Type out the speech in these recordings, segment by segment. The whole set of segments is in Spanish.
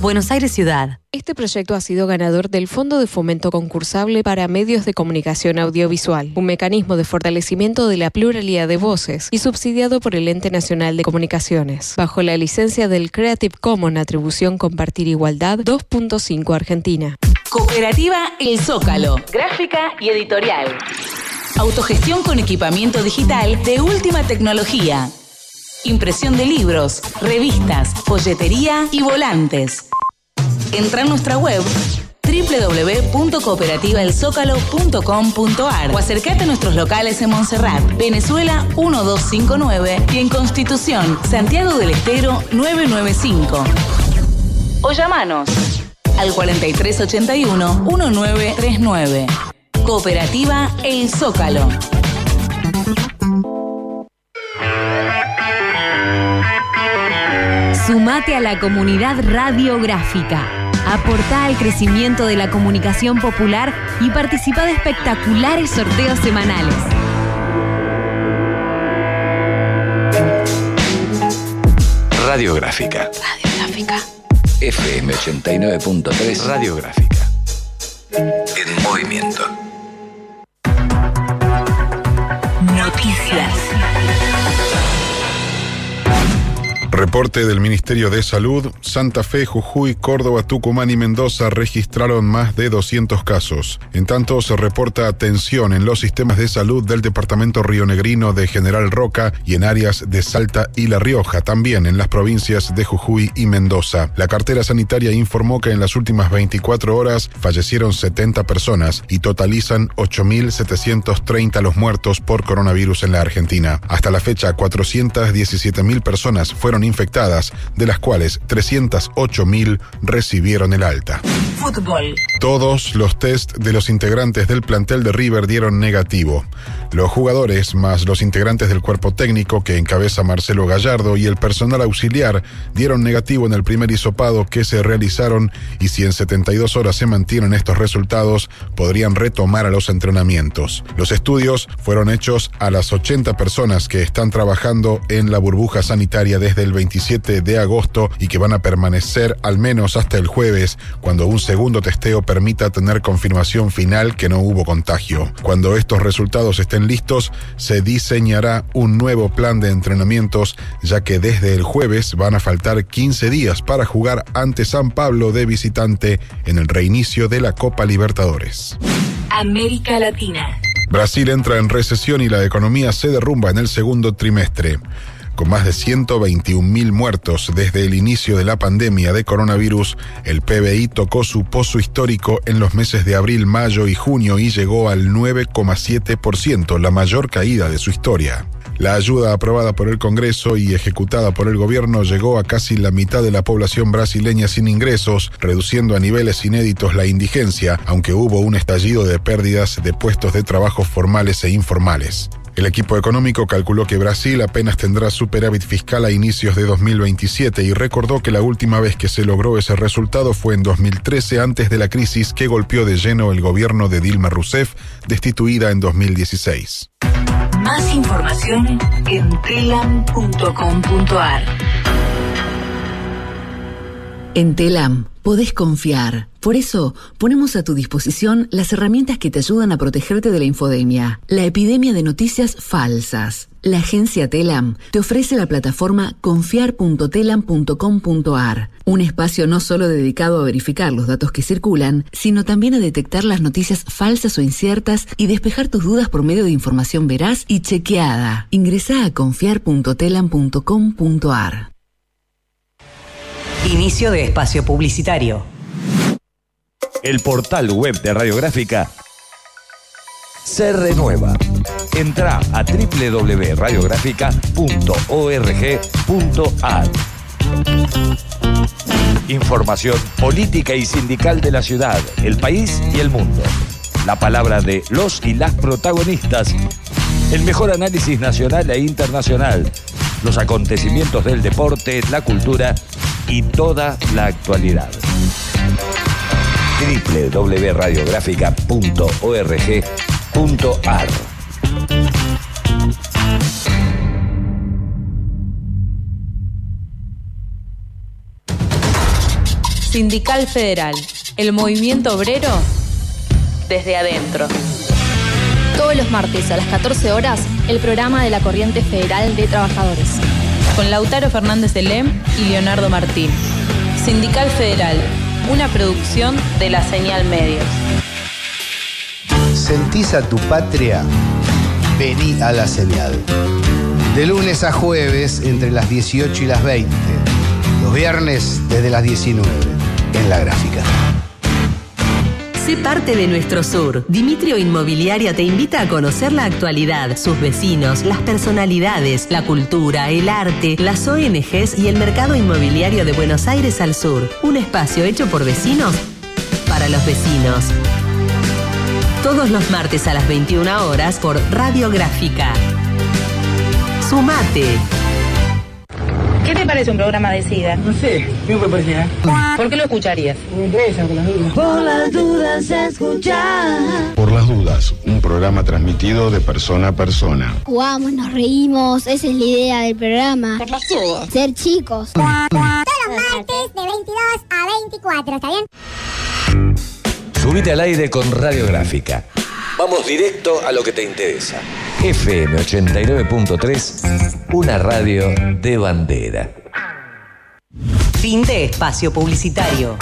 Buenos Aires Ciudad. Este proyecto ha sido ganador del Fondo de Fomento Concursable para Medios de Comunicación Audiovisual, un mecanismo de fortalecimiento de la pluralidad de voces y subsidiado por el Ente Nacional de Comunicaciones, bajo la licencia del Creative Commons Atribución Compartir Igualdad 2.5 Argentina. Cooperativa El Zócalo, gráfica y editorial. Autogestión con equipamiento digital de última tecnología impresión de libros, revistas, folletería y volantes. Entra en nuestra web www.cooperativaelzócalo.com.ar o acércate a nuestros locales en Montserrat, Venezuela 1259 y en Constitución, Santiago del Estero 995. O llamanos al 4381 1939. Cooperativa El Zócalo. Sumate a la comunidad radiográfica. Aporta al crecimiento de la comunicación popular y participa de espectaculares sorteos semanales. Radiográfica. Radiográfica. FM 89.3 Radiográfica. En movimiento. Reporte del Ministerio de Salud, Santa Fe, Jujuy, Córdoba, Tucumán y Mendoza registraron más de 200 casos. En tanto, se reporta tensión en los sistemas de salud del departamento rionegrino de General Roca y en áreas de Salta y La Rioja, también en las provincias de Jujuy y Mendoza. La cartera sanitaria informó que en las últimas 24 horas fallecieron 70 personas y totalizan 8.730 los muertos por coronavirus en la Argentina. Hasta la fecha, 417.000 personas fueron infectadas, de las cuales 308.000 recibieron el alta. Fútbol. Todos los test de los integrantes del plantel de River dieron negativo. Los jugadores, más los integrantes del cuerpo técnico que encabeza Marcelo Gallardo y el personal auxiliar, dieron negativo en el primer hisopado que se realizaron y si en 72 horas se mantienen estos resultados, podrían retomar a los entrenamientos. Los estudios fueron hechos a las 80 personas que están trabajando en la burbuja sanitaria desde el 27 de agosto y que van a permanecer al menos hasta el jueves, cuando un segundo testeo permita tener confirmación final que no hubo contagio. Cuando estos resultados estén listos, se diseñará un nuevo plan de entrenamientos, ya que desde el jueves van a faltar 15 días para jugar ante San Pablo de visitante en el reinicio de la Copa Libertadores. América Latina. Brasil entra en recesión y la economía se derrumba en el segundo trimestre. Con más de 121 mil muertos desde el inicio de la pandemia de coronavirus, el PBI tocó su pozo histórico en los meses de abril, mayo y junio y llegó al 9,7%, la mayor caída de su historia. La ayuda aprobada por el Congreso y ejecutada por el gobierno llegó a casi la mitad de la población brasileña sin ingresos, reduciendo a niveles inéditos la indigencia, aunque hubo un estallido de pérdidas de puestos de trabajo formales e informales. El equipo económico calculó que Brasil apenas tendrá superávit fiscal a inicios de 2027 y recordó que la última vez que se logró ese resultado fue en 2013 antes de la crisis que golpeó de lleno el gobierno de Dilma Rousseff, destituida en 2016. Más información en telam.com.ar. En Telam podés confiar. Por eso ponemos a tu disposición las herramientas que te ayudan a protegerte de la infodemia, la epidemia de noticias falsas. La agencia Telam te ofrece la plataforma confiar.telam.com.ar, un espacio no solo dedicado a verificar los datos que circulan, sino también a detectar las noticias falsas o inciertas y despejar tus dudas por medio de información veraz y chequeada. Ingresa a confiar.telam.com.ar. Inicio de espacio publicitario. El portal web de Radiográfica se renueva. Entra a www.radiográfica.org.ar. Información política y sindical de la ciudad, el país y el mundo. La palabra de los y las protagonistas. El mejor análisis nacional e internacional. Los acontecimientos del deporte, la cultura y toda la actualidad www.radiográfica.org.ar Sindical Federal, el movimiento obrero desde adentro. Todos los martes a las 14 horas, el programa de la Corriente Federal de Trabajadores. Con Lautaro Fernández de Lem y Leonardo Martín. Sindical Federal, una producción de la Señal Medios. ¿Sentís a tu patria? Vení a la señal. De lunes a jueves entre las 18 y las 20. Los viernes desde las 19 en la gráfica. Sé parte de nuestro sur. Dimitrio Inmobiliaria te invita a conocer la actualidad, sus vecinos, las personalidades, la cultura, el arte, las ONGs y el mercado inmobiliario de Buenos Aires al sur. Un espacio hecho por vecinos para los vecinos. Todos los martes a las 21 horas por Radiográfica. Sumate. ¿Qué te parece un programa de SIDA? No sé, ¿qué me parece? ¿Por qué lo escucharías? Me interesa, por las dudas. Por las dudas escuchar. Por las dudas, un programa transmitido de persona a persona. Jugamos, nos reímos, esa es la idea del programa. Por las dudas. Ser chicos. Todos los martes de 22 a 24, ¿está bien? Subite al aire con Radiográfica. Vamos directo a lo que te interesa. FM 89.3, una radio de bandera. Fin de espacio publicitario.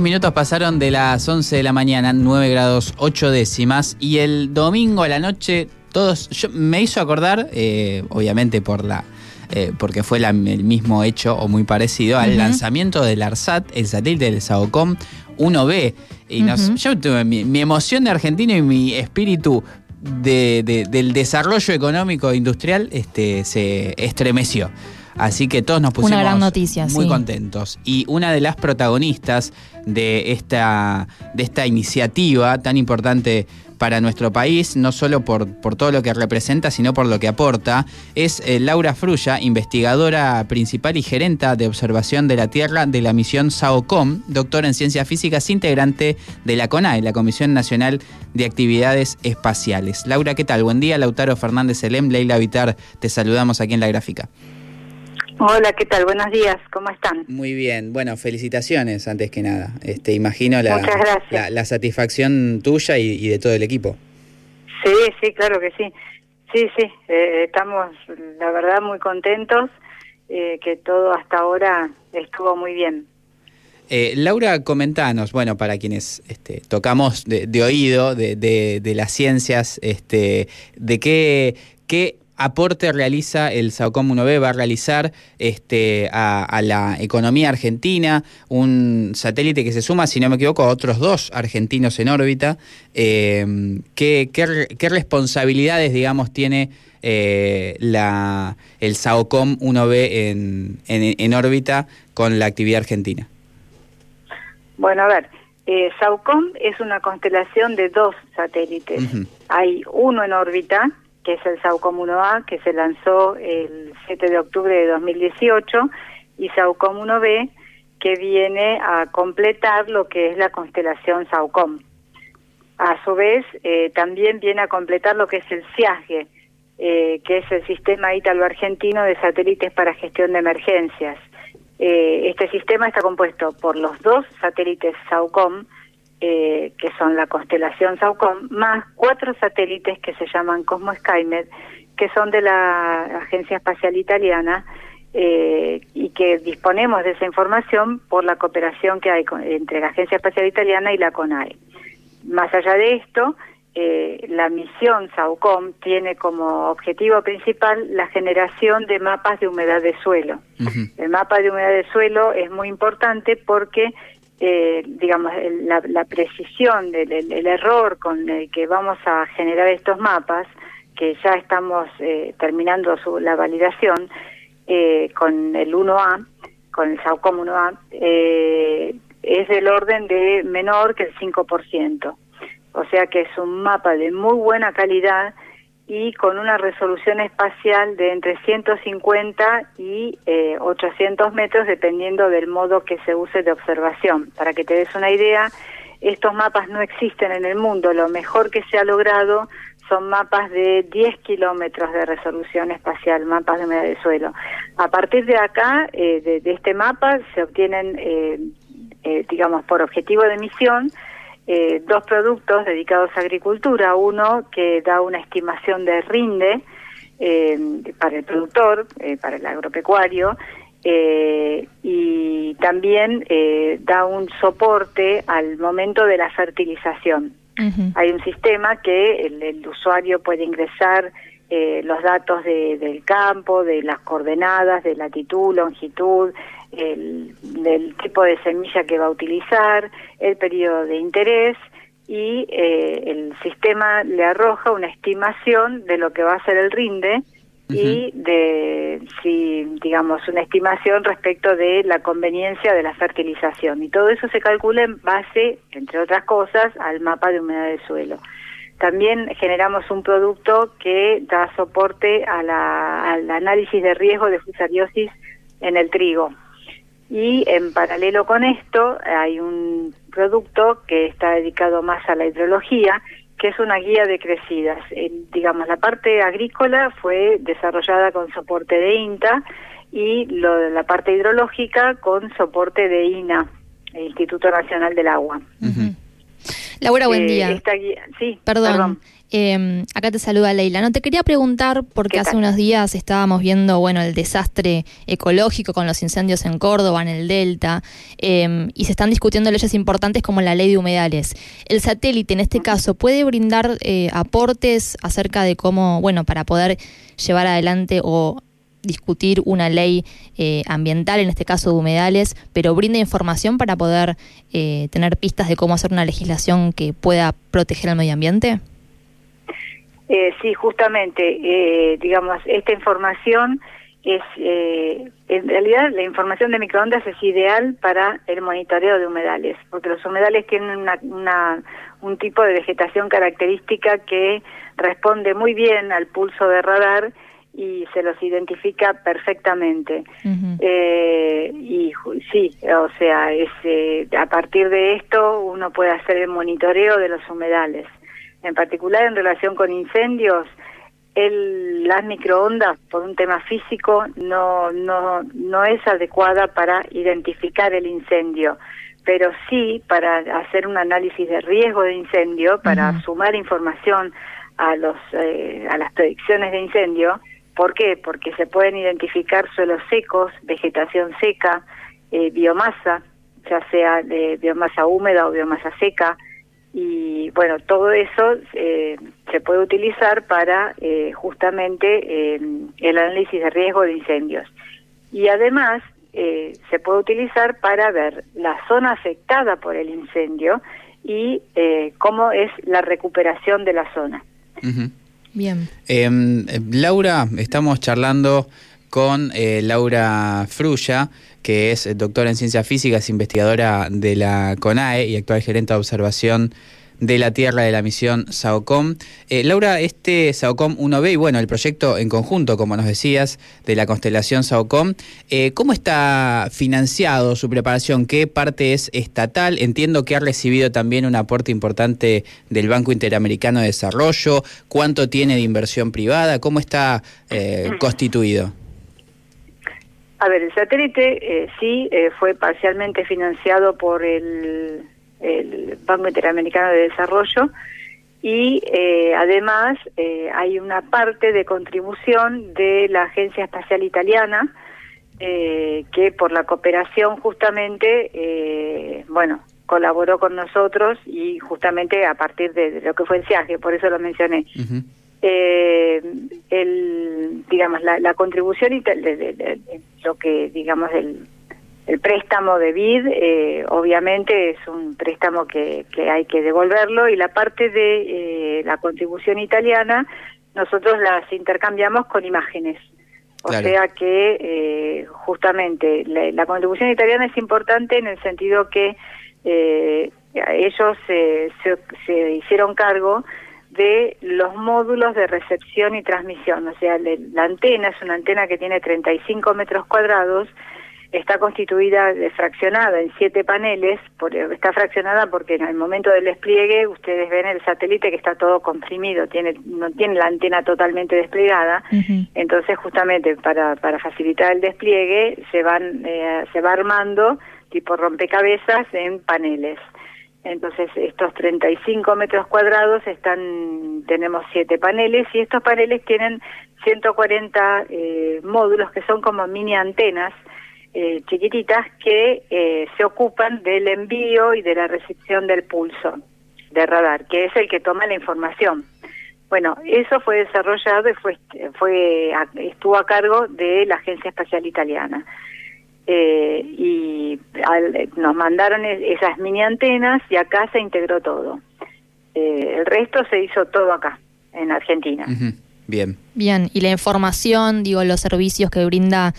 Minutos pasaron de las 11 de la mañana, 9 grados 8 décimas, y el domingo a la noche, todos, yo, me hizo acordar, eh, obviamente por la, eh, porque fue la- el mismo hecho o muy parecido al lanzamiento del ARSAT, el satélite del SAOCOM 1B. Y nos- yo tuve mi, mi emoción de argentino y mi espíritu de- de- del desarrollo económico e industrial este, se estremeció. Así que todos nos pusimos Una gran noticia, muy sí. contentos. Y una de las protagonistas de esta, de esta iniciativa tan importante para nuestro país, no solo por, por todo lo que representa, sino por lo que aporta, es eh, Laura Frulla, investigadora principal y gerenta de observación de la Tierra de la misión SAOCOM, doctora en ciencias físicas, integrante de la CONAE, la Comisión Nacional de Actividades Espaciales. Laura, ¿qué tal? Buen día, Lautaro Fernández Elem, Leila Vitar, te saludamos aquí en la gráfica. Hola, ¿qué tal? Buenos días, ¿cómo están? Muy bien, bueno, felicitaciones antes que nada. Este, imagino la, la, la satisfacción tuya y, y de todo el equipo. Sí, sí, claro que sí. Sí, sí, eh, estamos, la verdad, muy contentos, eh, que todo hasta ahora estuvo muy bien. Eh, Laura, comentanos, bueno, para quienes este, tocamos de, de oído de, de- de las ciencias, este, de qué, qué aporte realiza el SAOCOM 1B, va a realizar este, a, a la economía argentina, un satélite que se suma, si no me equivoco, a otros dos argentinos en órbita. Eh, ¿qué, qué qué responsabilidades, digamos, tiene eh, la, el SAOCOM 1B en, en- en órbita con la actividad argentina? Bueno, a ver, eh, SAUCOM es una constelación de dos satélites. Hay uno en órbita, que es el SAUCOM 1A, que se lanzó el 7 de octubre de 2018, y SAUCOM 1B, que viene a completar lo que es la constelación SAUCOM. A su vez, eh, también viene a completar lo que es el CIASGE, eh, que es el Sistema Ítalo-Argentino de Satélites para Gestión de Emergencias. Eh, este sistema está compuesto por los dos satélites SAUCOM, eh, que son la constelación SAUCOM, más cuatro satélites que se llaman Cosmo Skymet, que son de la Agencia Espacial Italiana eh, y que disponemos de esa información por la cooperación que hay con- entre la Agencia Espacial Italiana y la CONAE. Más allá de esto, eh, la misión SAUCOM tiene como objetivo principal la generación de mapas de humedad de suelo. El mapa de humedad de suelo es muy importante porque, eh, digamos, la, la precisión del el- el error con el que vamos a generar estos mapas, que ya estamos eh, terminando su, la validación eh, con el 1A, con el SAUCOM 1A, eh, es del orden de menor que el 5%. O sea que es un mapa de muy buena calidad y con una resolución espacial de entre 150 y eh, 800 metros dependiendo del modo que se use de observación. Para que te des una idea, estos mapas no existen en el mundo. Lo mejor que se ha logrado son mapas de 10 kilómetros de resolución espacial, mapas de humedad del suelo. A partir de acá, eh, de, de, este mapa, se obtienen, eh, eh, digamos, por objetivo de misión, eh, dos productos dedicados a agricultura. Uno que da una estimación de rinde eh, para el productor, eh, para el agropecuario, eh, y también eh, da un soporte al momento de la fertilización. Hay un sistema que el, el usuario puede ingresar eh, los datos de- del campo, de las coordenadas, de latitud, longitud, el, del tipo de semilla que va a utilizar, el periodo de interés y eh, el sistema le arroja una estimación de lo que va a ser el rinde y de si digamos una estimación respecto de la conveniencia de la fertilización. Y todo eso se calcula en base entre otras cosas al mapa de humedad del suelo. También generamos un producto que da soporte a la- al análisis de riesgo de fusariosis en el trigo y en paralelo con esto hay un producto que está dedicado más a la hidrología, que es una guía de crecidas. El- digamos, la parte agrícola fue desarrollada con soporte de INTA y lo de la parte hidrológica con soporte de INA, el Instituto Nacional del Agua. Laura, buen Eh, día. esta guía- sí, Perdón. Eh, acá te saluda Leila. No te quería preguntar porque hace unos días estábamos viendo, bueno, el desastre ecológico con los incendios en Córdoba, en el Delta, eh, y se están discutiendo leyes importantes como la ley de humedales. El satélite, en este caso, puede brindar eh, aportes acerca de cómo, bueno, para poder llevar adelante o discutir una ley eh, ambiental, en este caso de humedales, pero brinda información para poder eh, tener pistas de cómo hacer una legislación que pueda proteger al medio ambiente? Eh, sí, justamente, eh, digamos, esta información es, eh, en realidad la información de microondas es ideal para el monitoreo de humedales, porque los humedales tienen una, una- un tipo de vegetación característica que responde muy bien al pulso de radar y se los identifica perfectamente. Eh, y sí, o sea, es, eh, a partir de esto uno puede hacer el monitoreo de los humedales. En particular en relación con incendios, el, las microondas, por un tema físico, no, no, no es adecuada para identificar el incendio, pero sí para hacer un análisis de riesgo de incendio, para sumar información a, los, eh, a las predicciones de incendio. ¿Por qué? Porque se pueden identificar suelos secos, vegetación seca, eh, biomasa, ya sea de biomasa húmeda o biomasa seca, y bueno, todo eso eh, se puede utilizar para eh, justamente eh, el análisis de riesgo de incendios. Y además eh, se puede utilizar para ver la zona afectada por el incendio y eh, cómo es la recuperación de la zona. Bien. Eh, Laura, estamos charlando con eh, Laura Frulla, que es eh, doctora en ciencias físicas, investigadora de la CONAE y actual gerente de observación de la Tierra de la misión SAOCOM. Eh, Laura, este SAOCOM 1B y bueno, el proyecto en conjunto, como nos decías, de la constelación SAOCOM, ¿cómo está financiado su preparación? ¿Qué parte es estatal? Entiendo que ha recibido también un aporte importante del Banco Interamericano de Desarrollo. ¿Cuánto tiene de inversión privada? ¿Cómo está constituido? A ver, el satélite eh, sí eh, fue parcialmente financiado por el, Banco Interamericano de Desarrollo y eh, además eh, hay una parte de contribución de la Agencia Espacial Italiana que por la cooperación justamente, bueno, colaboró con nosotros y justamente a partir de, lo que fue el SIAGE, por eso lo mencioné. Eh, el, digamos, la, la contribución y de, de- de- de- lo que, digamos, el, el préstamo de BID, eh, obviamente es un préstamo que, que hay que devolverlo y la parte de eh, la contribución italiana, nosotros las intercambiamos con imágenes. O Claro. sea que eh, justamente la, la contribución italiana es importante en el sentido que eh, ellos eh, se, se hicieron cargo de los módulos de recepción y transmisión. O sea, la antena es una antena que tiene 35 metros cuadrados, está constituida, de fraccionada en siete paneles, está fraccionada porque en el momento del despliegue ustedes ven el satélite que está todo comprimido, tiene no tiene la antena totalmente desplegada, entonces justamente para, para facilitar el despliegue se van eh, se va armando tipo rompecabezas en paneles. Entonces, estos 35 metros cuadrados están, tenemos siete paneles y estos paneles tienen 140 eh, módulos que son como mini antenas eh, chiquititas que eh, se ocupan del envío y de la recepción del pulso de radar, que es el que toma la información. Bueno, eso fue desarrollado y fue, fue estuvo a cargo de la Agencia Espacial Italiana. Eh, y nos mandaron esas mini antenas y acá se integró todo. Eh, el resto se hizo todo acá, en Argentina. Bien. Bien, y la información, digo, los servicios que brinda